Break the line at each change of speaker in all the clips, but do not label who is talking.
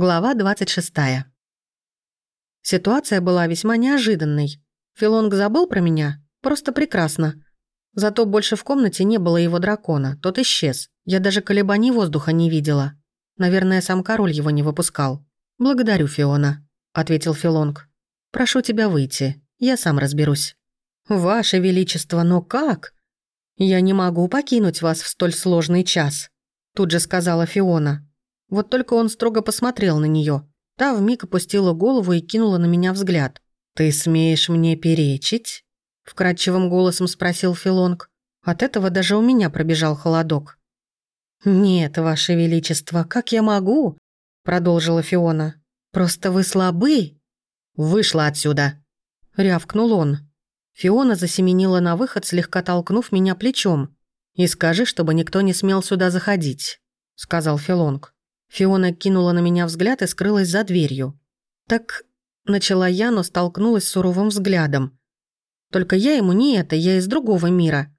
Глава 26. Ситуация была весьма неожиданной. Филонг забыл про меня? Просто прекрасно. Зато больше в комнате не было его дракона, тот исчез. Я даже колебаний воздуха не видела. Наверное, сам король его не выпускал. «Благодарю, Фиона», — ответил Филонг. «Прошу тебя выйти, я сам разберусь». «Ваше Величество, но как?» «Я не могу покинуть вас в столь сложный час», — тут же сказала Фиона. Вот только он строго посмотрел на нее. Та вмиг опустила голову и кинула на меня взгляд. «Ты смеешь мне перечить?» Вкрадчивым голосом спросил Филонг. От этого даже у меня пробежал холодок. «Нет, Ваше Величество, как я могу?» Продолжила Фиона. «Просто вы слабы». «Вышла отсюда!» Рявкнул он. Фиона засеменила на выход, слегка толкнув меня плечом. «И скажи, чтобы никто не смел сюда заходить», — сказал Филонг. Фиона кинула на меня взгляд и скрылась за дверью. «Так...» — начала я, но столкнулась с суровым взглядом. «Только я ему не это, я из другого мира.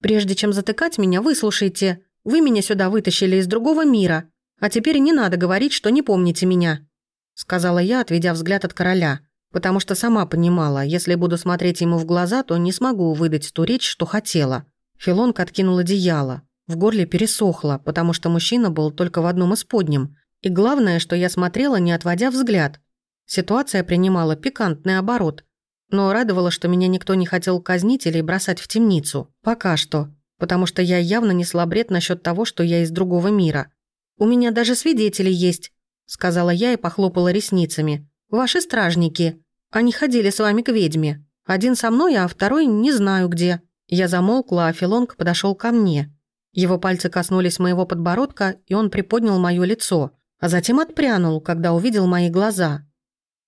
Прежде чем затыкать меня, выслушайте. Вы меня сюда вытащили из другого мира, а теперь не надо говорить, что не помните меня», — сказала я, отведя взгляд от короля, потому что сама понимала, если буду смотреть ему в глаза, то не смогу выдать ту речь, что хотела. Филонка откинул одеяло. В горле пересохло, потому что мужчина был только в одном из подням. И главное, что я смотрела, не отводя взгляд. Ситуация принимала пикантный оборот. Но радовало, что меня никто не хотел казнить или бросать в темницу. Пока что. Потому что я явно несла бред насчет того, что я из другого мира. «У меня даже свидетели есть», — сказала я и похлопала ресницами. «Ваши стражники. Они ходили с вами к ведьме. Один со мной, а второй не знаю где». Я замолкла, а Филонг подошел ко мне. Его пальцы коснулись моего подбородка, и он приподнял мое лицо, а затем отпрянул, когда увидел мои глаза.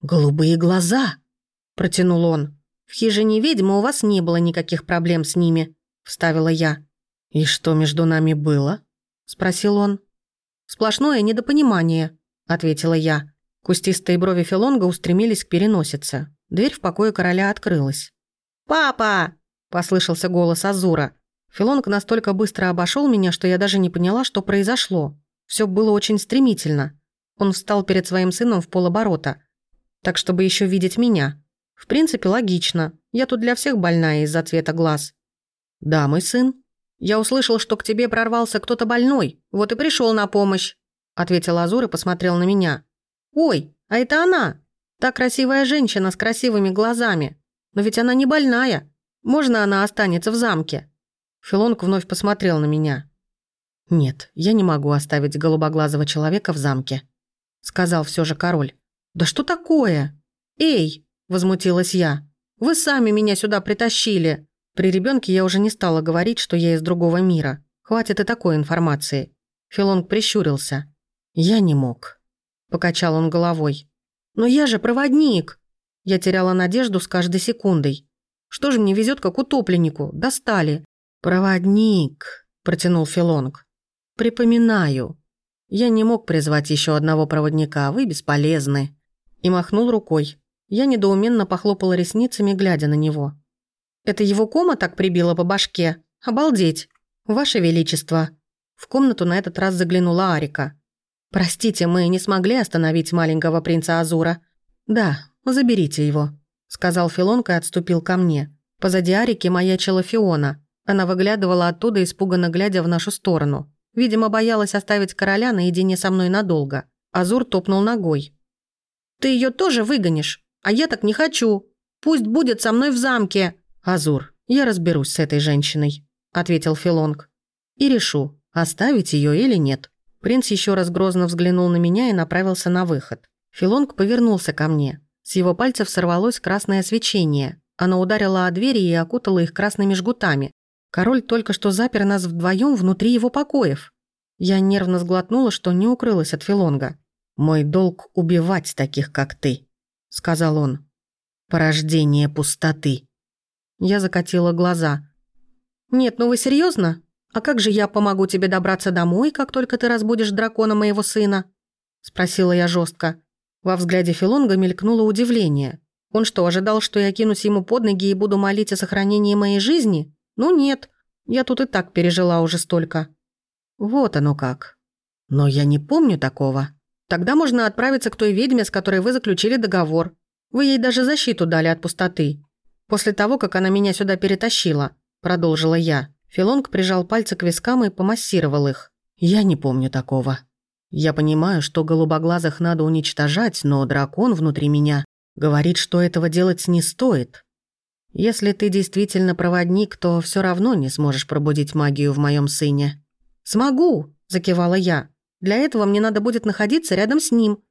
«Голубые глаза!» – протянул он. «В хижине ведьмы у вас не было никаких проблем с ними», – вставила я. «И что между нами было?» – спросил он. «Сплошное недопонимание», – ответила я. Кустистые брови Филонга устремились к переносице. Дверь в покое короля открылась. «Папа!» – послышался голос Азура. Филонг настолько быстро обошел меня, что я даже не поняла, что произошло. Все было очень стремительно. Он встал перед своим сыном в полоборота, так чтобы еще видеть меня. В принципе, логично. Я тут для всех больная из-за цвета глаз. «Да, мой сын. Я услышал, что к тебе прорвался кто-то больной, вот и пришел на помощь», ответил Азур и посмотрел на меня. «Ой, а это она! Та красивая женщина с красивыми глазами. Но ведь она не больная. Можно она останется в замке?» Филонг вновь посмотрел на меня. «Нет, я не могу оставить голубоглазого человека в замке», — сказал все же король. «Да что такое? Эй!» — возмутилась я. «Вы сами меня сюда притащили!» При ребенке я уже не стала говорить, что я из другого мира. Хватит и такой информации. Филонг прищурился. «Я не мог», — покачал он головой. «Но я же проводник!» Я теряла надежду с каждой секундой. «Что же мне везет как утопленнику? Достали!» «Проводник», — протянул Филонг. «Припоминаю. Я не мог призвать еще одного проводника, вы бесполезны». И махнул рукой. Я недоуменно похлопала ресницами, глядя на него. «Это его кома так прибила по башке? Обалдеть! Ваше Величество!» В комнату на этот раз заглянула Арика. «Простите, мы не смогли остановить маленького принца Азура». «Да, заберите его», — сказал Филонка и отступил ко мне. Позади Арики маячила Фиона. Она выглядывала оттуда, испуганно глядя в нашу сторону. Видимо, боялась оставить короля наедине со мной надолго. Азур топнул ногой. «Ты ее тоже выгонишь? А я так не хочу. Пусть будет со мной в замке». «Азур, я разберусь с этой женщиной», — ответил Филонг. «И решу, оставить ее или нет». Принц еще раз грозно взглянул на меня и направился на выход. Филонг повернулся ко мне. С его пальцев сорвалось красное свечение. Оно ударило о двери и окутало их красными жгутами. Король только что запер нас вдвоем внутри его покоев. Я нервно сглотнула, что не укрылась от Филонга. «Мой долг — убивать таких, как ты», — сказал он. «Порождение пустоты». Я закатила глаза. «Нет, ну вы серьезно? А как же я помогу тебе добраться домой, как только ты разбудишь дракона моего сына?» — спросила я жестко. Во взгляде Филонга мелькнуло удивление. Он что, ожидал, что я кинусь ему под ноги и буду молить о сохранении моей жизни? Ну нет, я тут и так пережила уже столько. Вот оно как. Но я не помню такого. Тогда можно отправиться к той ведьме, с которой вы заключили договор. Вы ей даже защиту дали от пустоты. После того, как она меня сюда перетащила», – продолжила я. Филонг прижал пальцы к вискам и помассировал их. «Я не помню такого. Я понимаю, что голубоглазых надо уничтожать, но дракон внутри меня говорит, что этого делать не стоит. Если ты действительно проводник, то все равно не сможешь пробудить магию в моем сыне». «Смогу», – закивала я. «Для этого мне надо будет находиться рядом с ним».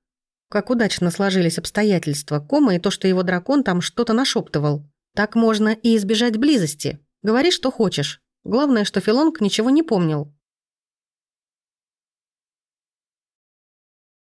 Как удачно сложились обстоятельства Кома и то, что его дракон там что-то нашептывал. Так можно и избежать близости. Говори, что хочешь. Главное, что Филонг ничего не помнил.